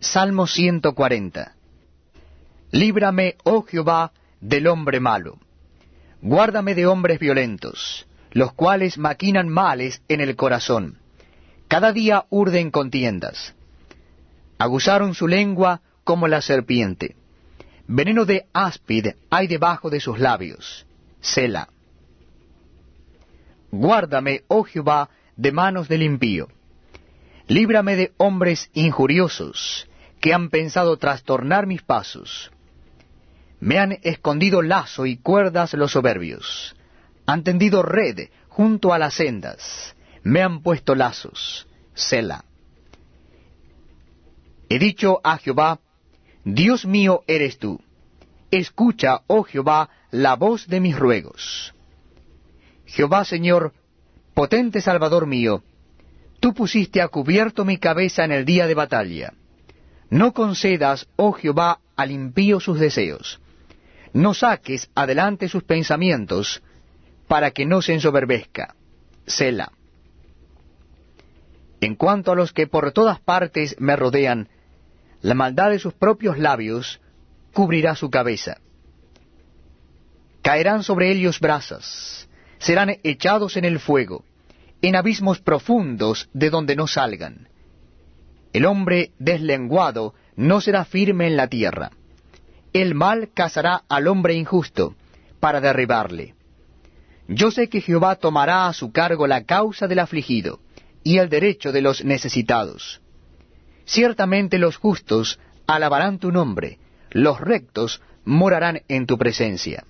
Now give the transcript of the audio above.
Salmo 140. Líbrame, oh Jehová, del hombre malo. Guárdame de hombres violentos, los cuales maquinan males en el corazón. Cada día urden contiendas. Aguzaron su lengua como la serpiente. Veneno de áspid hay debajo de sus labios. Sela. Guárdame, oh Jehová, de manos del impío. Líbrame de hombres injuriosos, que han pensado trastornar mis pasos. Me han escondido lazo y cuerdas los soberbios. Han tendido red junto a las sendas. Me han puesto lazos. Sela. He dicho a Jehová, Dios mío eres tú. Escucha, oh Jehová, la voz de mis ruegos. Jehová Señor, potente Salvador mío, tú pusiste a cubierto mi cabeza en el día de batalla. No concedas, oh Jehová, al impío sus deseos. No saques adelante sus pensamientos, para que no se ensoberbezca. Sela. En cuanto a los que por todas partes me rodean, la maldad de sus propios labios cubrirá su cabeza. Caerán sobre ellos brasas, serán echados en el fuego, en abismos profundos de donde no salgan el hombre deslenguado no será firme en la tierra. El mal cazará al hombre injusto para derribarle. Yo sé que Jehová tomará a su cargo la causa del afligido y el derecho de los necesitados. Ciertamente los justos alabarán tu nombre, los rectos morarán en tu presencia.